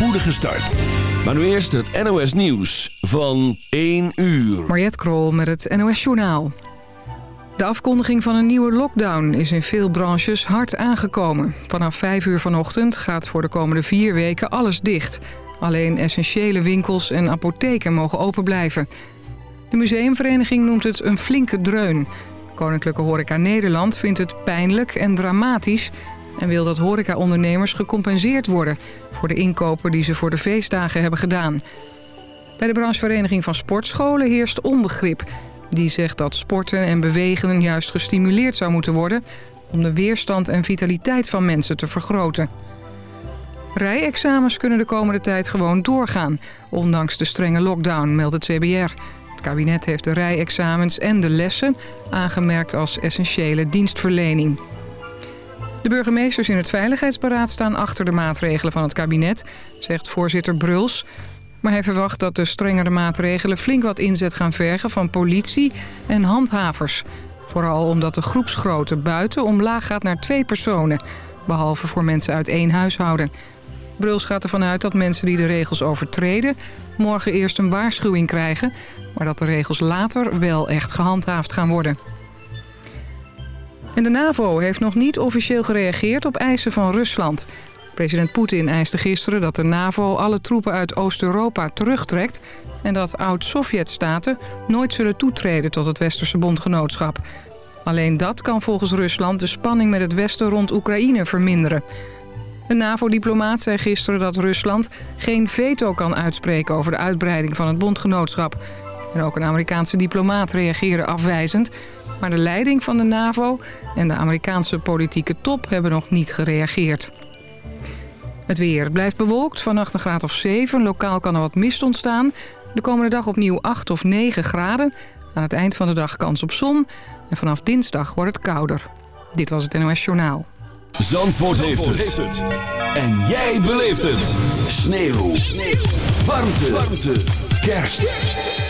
spoedige start. Maar nu eerst het NOS Nieuws van 1 uur. Mariette Krol met het NOS Journaal. De afkondiging van een nieuwe lockdown is in veel branches hard aangekomen. Vanaf 5 uur vanochtend gaat voor de komende vier weken alles dicht. Alleen essentiële winkels en apotheken mogen open blijven. De museumvereniging noemt het een flinke dreun. Koninklijke Horeca Nederland vindt het pijnlijk en dramatisch... en wil dat horecaondernemers gecompenseerd worden... voor de inkopen die ze voor de feestdagen hebben gedaan. Bij de branchevereniging van sportscholen heerst onbegrip. Die zegt dat sporten en bewegen juist gestimuleerd zou moeten worden... om de weerstand en vitaliteit van mensen te vergroten. Rijexamens kunnen de komende tijd gewoon doorgaan... ondanks de strenge lockdown, meldt het CBR... Het kabinet heeft de rijexamens en de lessen aangemerkt als essentiële dienstverlening. De burgemeesters in het Veiligheidsberaad staan achter de maatregelen van het kabinet, zegt voorzitter Bruls. Maar hij verwacht dat de strengere maatregelen flink wat inzet gaan vergen van politie en handhavers. Vooral omdat de groepsgrootte buiten omlaag gaat naar twee personen, behalve voor mensen uit één huishouden. Bruls gaat ervan uit dat mensen die de regels overtreden... morgen eerst een waarschuwing krijgen... maar dat de regels later wel echt gehandhaafd gaan worden. En de NAVO heeft nog niet officieel gereageerd op eisen van Rusland. President Poetin eiste gisteren dat de NAVO alle troepen uit Oost-Europa terugtrekt... en dat oud-Sovjet-staten nooit zullen toetreden tot het Westerse bondgenootschap. Alleen dat kan volgens Rusland de spanning met het Westen rond Oekraïne verminderen... Een NAVO-diplomaat zei gisteren dat Rusland geen veto kan uitspreken over de uitbreiding van het bondgenootschap. En ook een Amerikaanse diplomaat reageerde afwijzend. Maar de leiding van de NAVO en de Amerikaanse politieke top hebben nog niet gereageerd. Het weer blijft bewolkt, vannacht een graad of 7. Lokaal kan er wat mist ontstaan. De komende dag opnieuw 8 of 9 graden. Aan het eind van de dag kans op zon. En vanaf dinsdag wordt het kouder. Dit was het NOS Journaal. Zandvoort, heeft, het. En jij beleeft het. Sneeuw. Sneeuw. Warmte. Warmte. Kerst.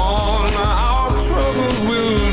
troubles will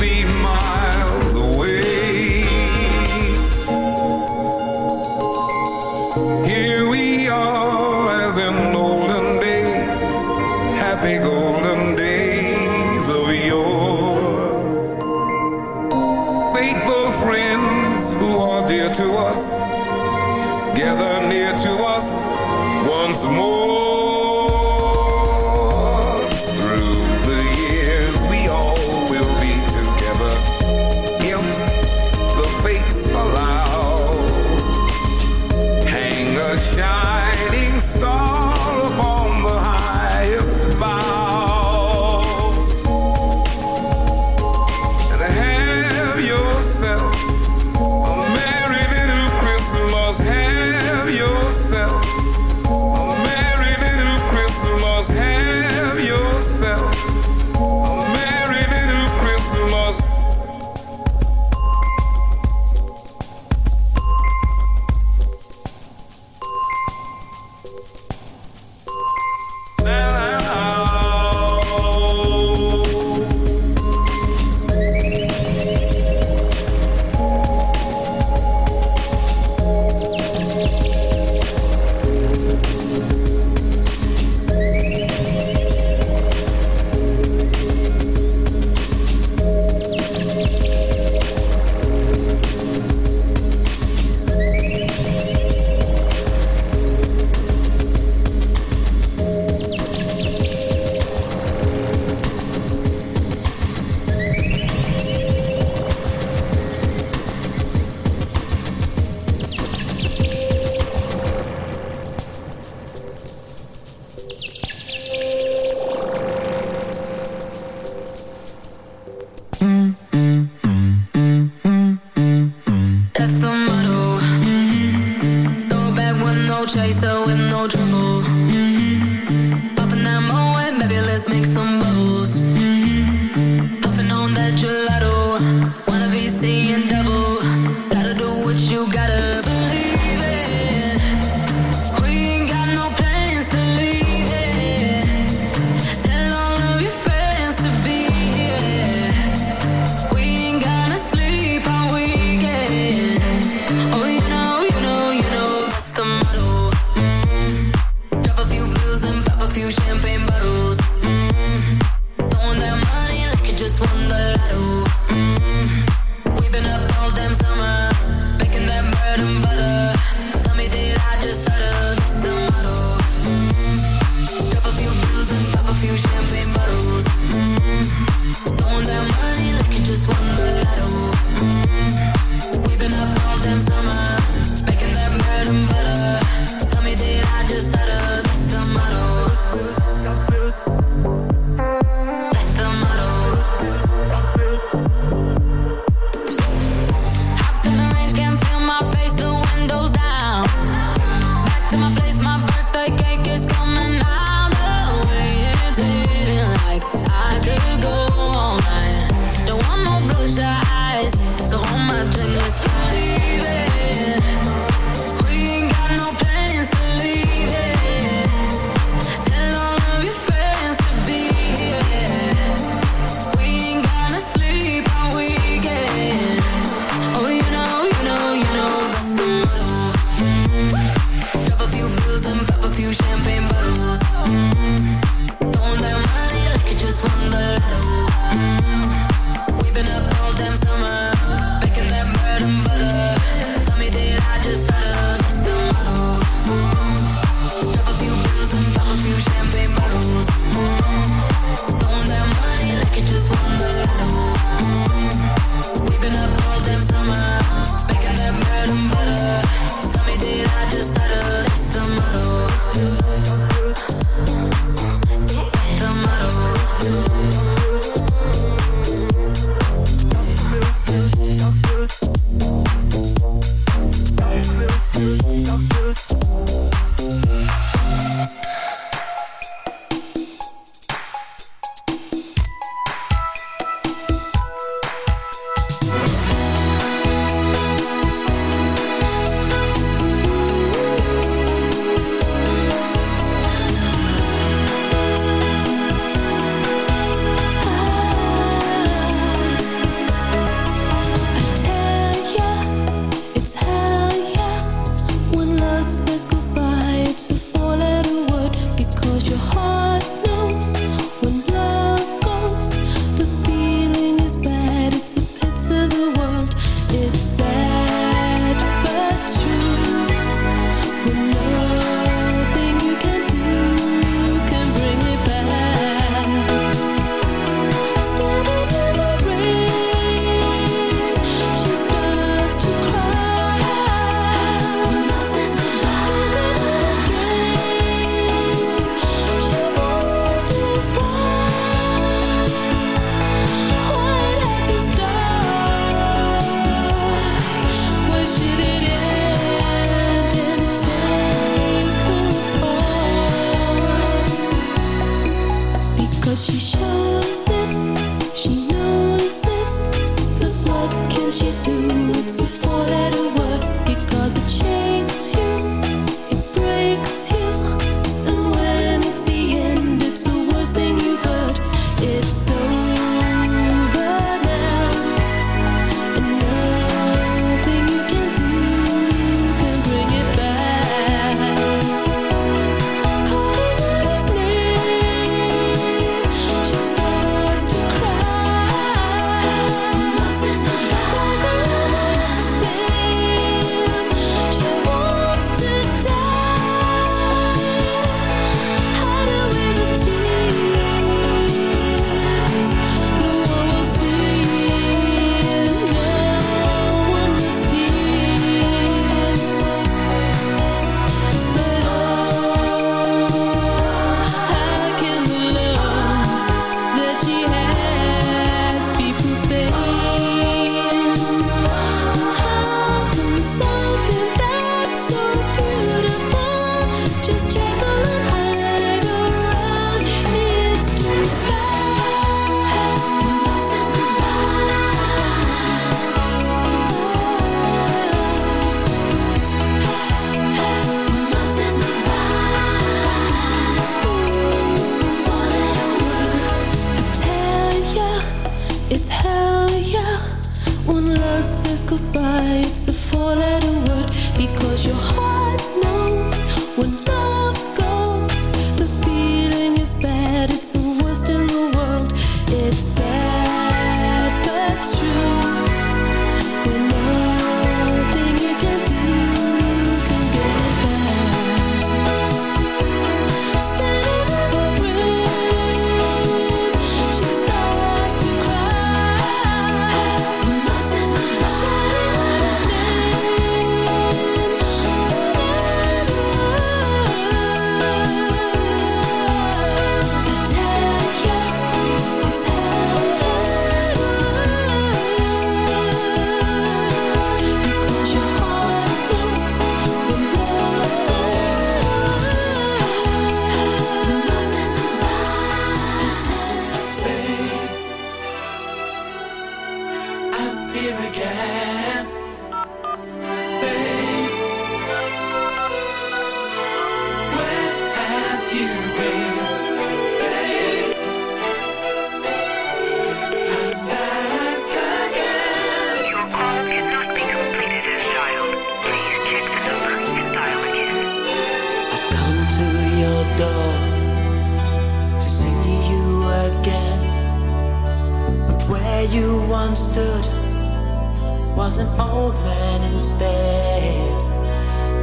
was an old man instead.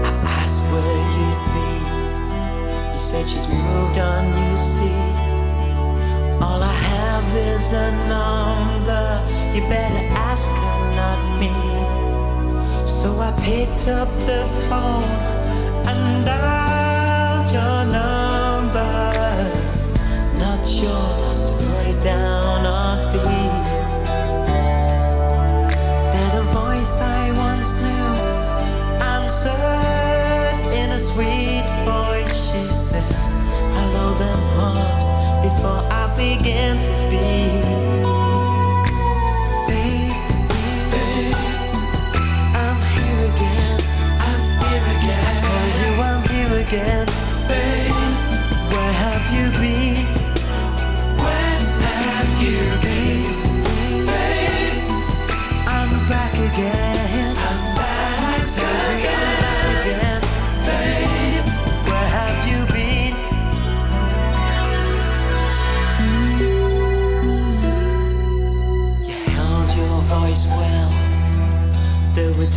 I asked where you'd be. You said she's moved on, you see. All I have is a number. You better ask her, not me. So I picked up the phone and dialed your number. Not sure to put it down before I began to speak. I'm here again. I tell you I'm here again.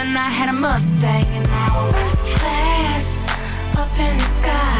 and I had a Mustang, and now I'm first class up in the sky,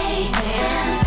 Change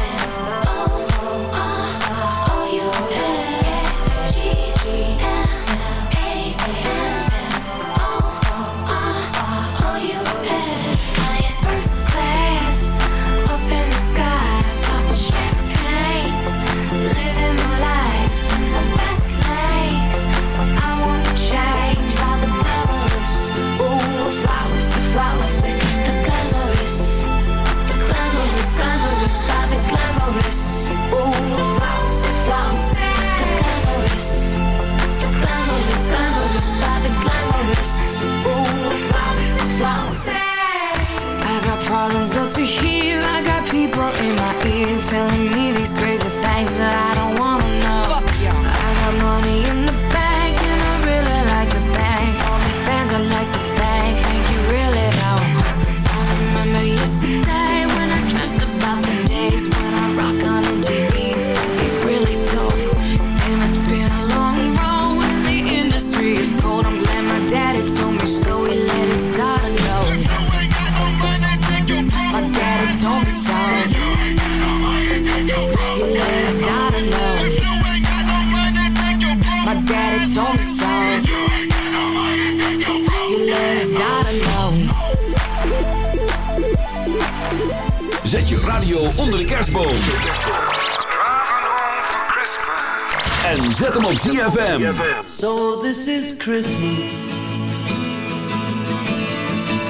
En zet hem op ZFM. So this is Christmas.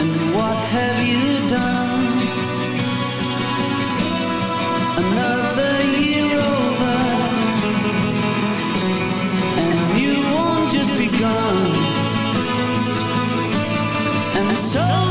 And what have you done? Another year over. And you won't just begun. And so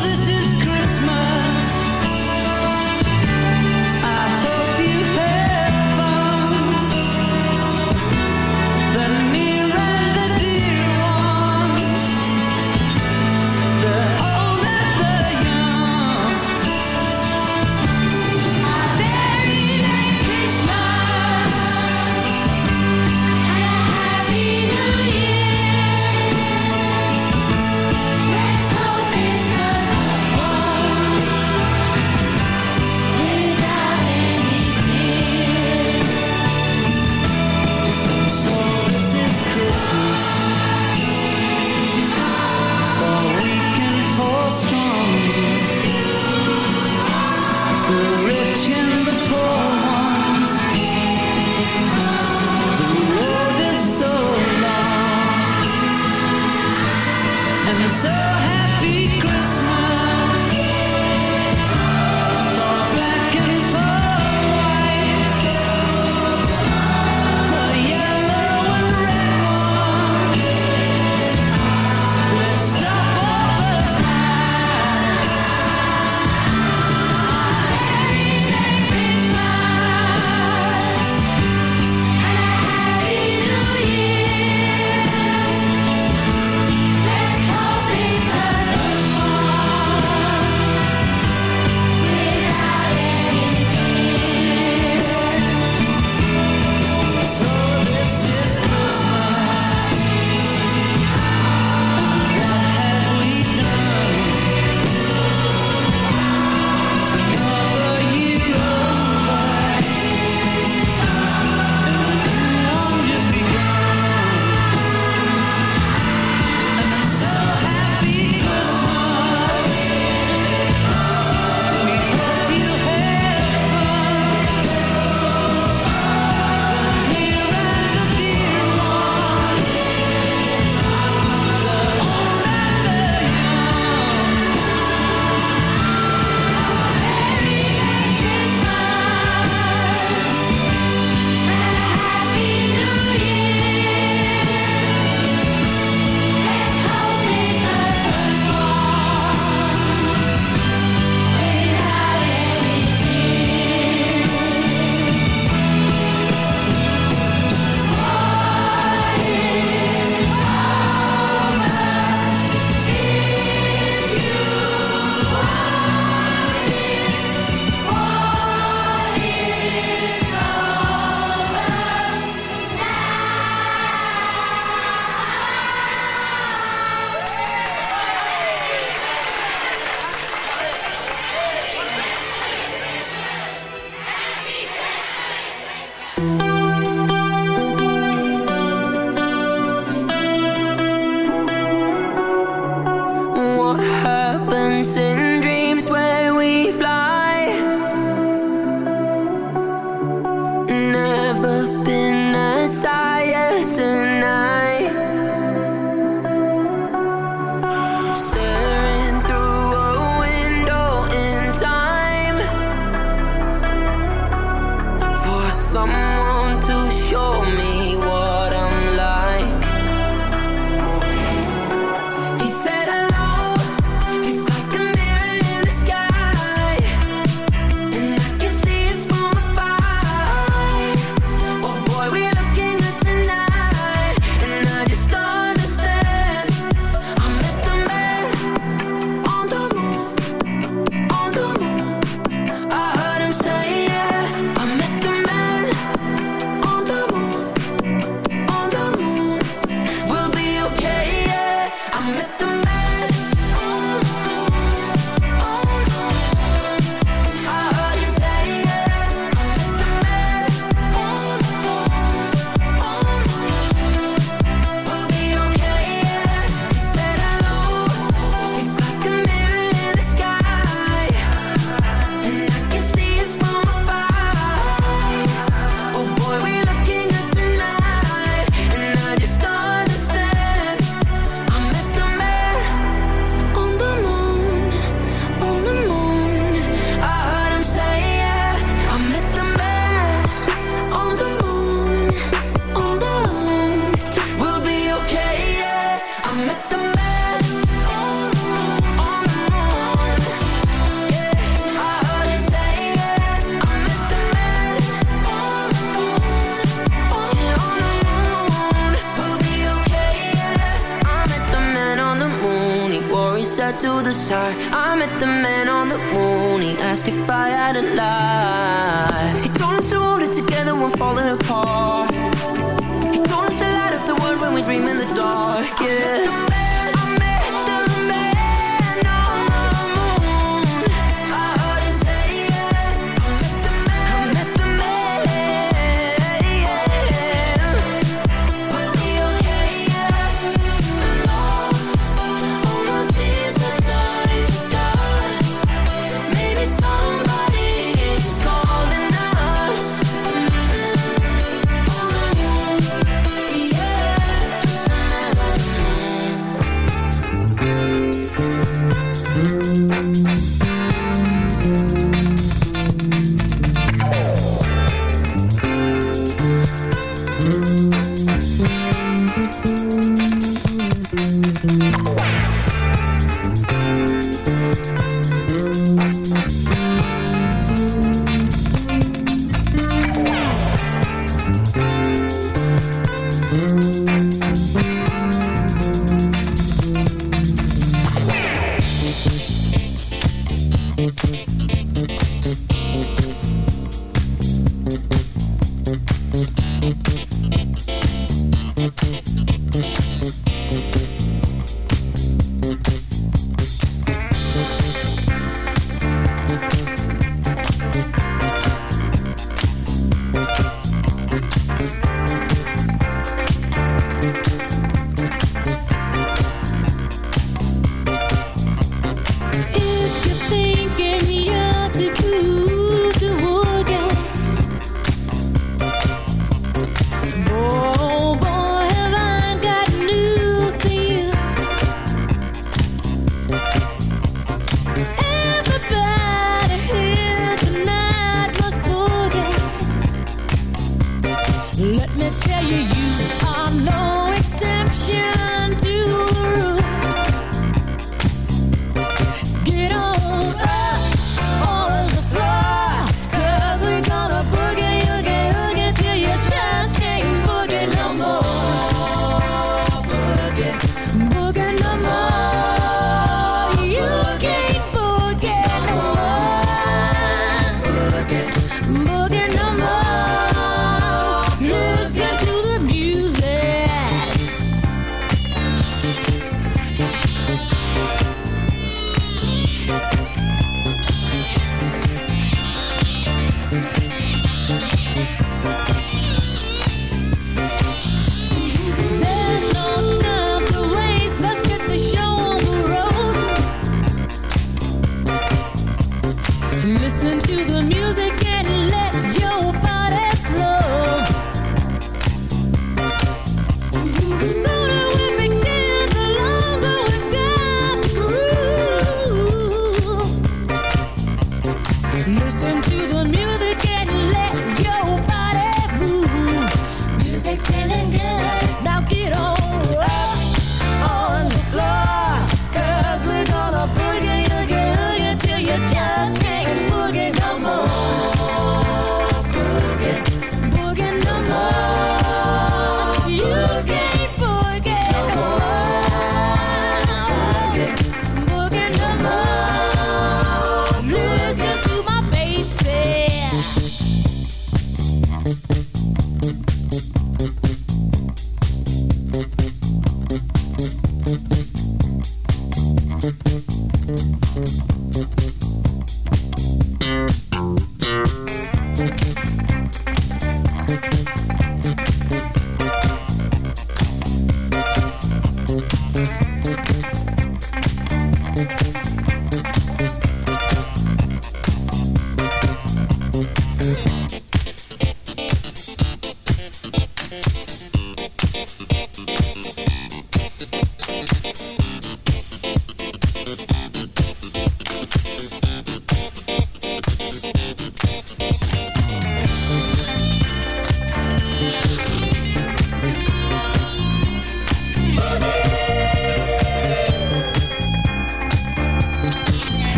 If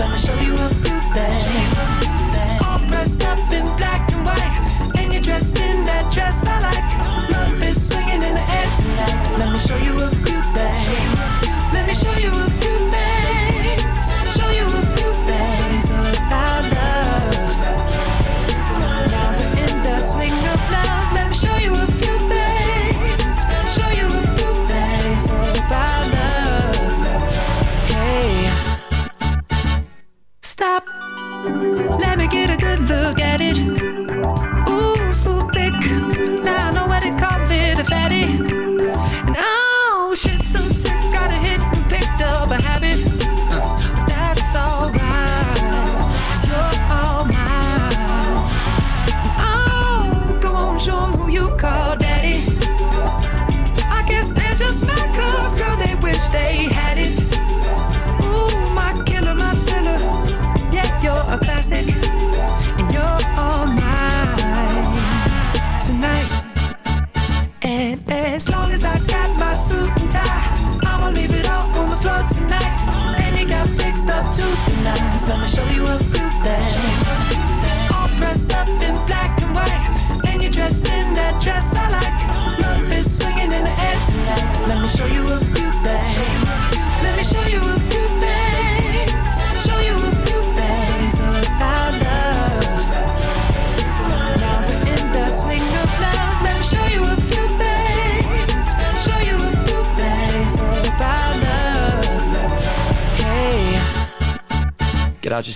Let me show you a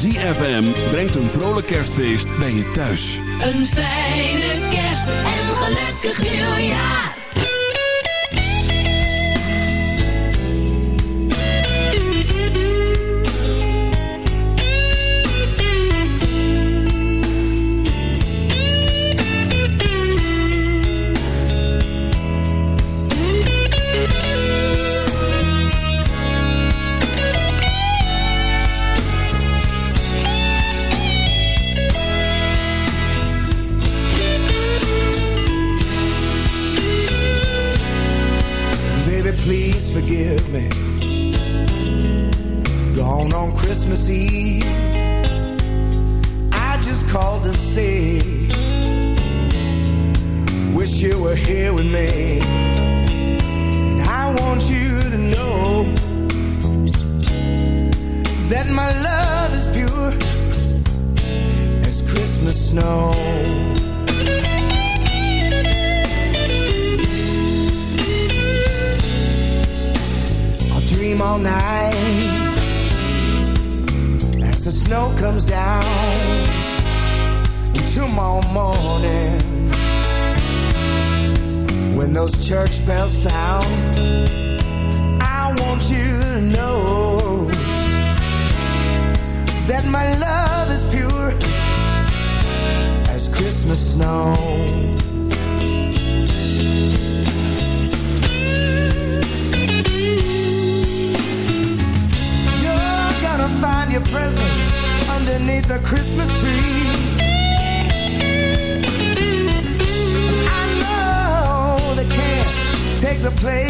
ZFM brengt een vrolijk kerstfeest bij je thuis. Een fijne kerst en een gelukkig nieuwjaar. place